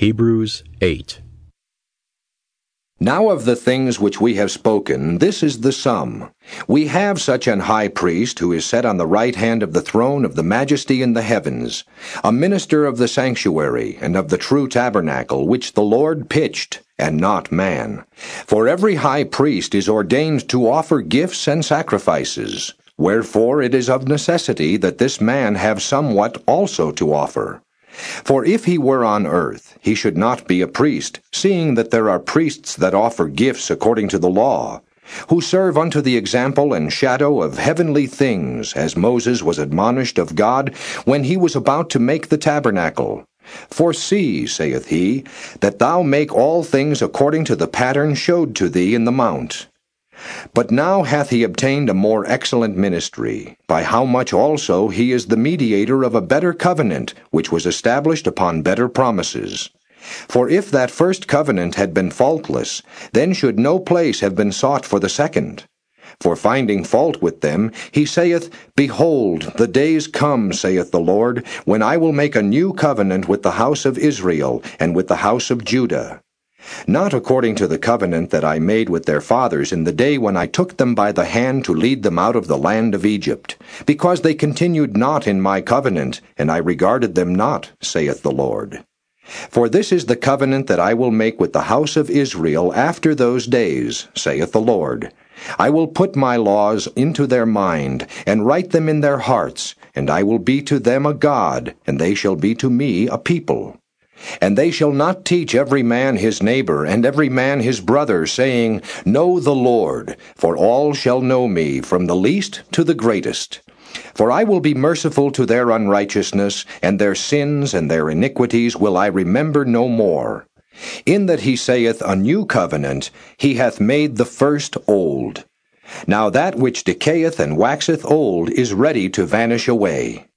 Hebrews 8. Now of the things which we have spoken, this is the sum. We have such an high priest who is set on the right hand of the throne of the majesty in the heavens, a minister of the sanctuary and of the true tabernacle which the Lord pitched, and not man. For every high priest is ordained to offer gifts and sacrifices. Wherefore it is of necessity that this man have somewhat also to offer. For if he were on earth, he should not be a priest, seeing that there are priests that offer gifts according to the law, who serve unto the example and shadow of heavenly things, as Moses was admonished of God when he was about to make the tabernacle. For see, saith he, that thou make all things according to the pattern showed to thee in the mount. But now hath he obtained a more excellent ministry, by how much also he is the mediator of a better covenant, which was established upon better promises. For if that first covenant had been faultless, then should no place have been sought for the second. For finding fault with them, he saith, Behold, the days come, saith the Lord, when I will make a new covenant with the house of Israel and with the house of Judah not according to the covenant that I made with their fathers in the day when I took them by the hand to lead them out of the land of Egypt, because they continued not in my covenant, and I regarded them not, saith the Lord. For this is the covenant that I will make with the house of Israel after those days, saith the Lord. I will put my laws into their mind, and write them in their hearts, and I will be to them a God, and they shall be to me a people. And they shall not teach every man his neighbor, and every man his brother, saying, Know the Lord, for all shall know me, from the least to the greatest. For I will be merciful to their unrighteousness, and their sins and their iniquities will I remember no more. In that he saith a new covenant, he hath made the first old. Now that which decayeth and waxeth old is ready to vanish away.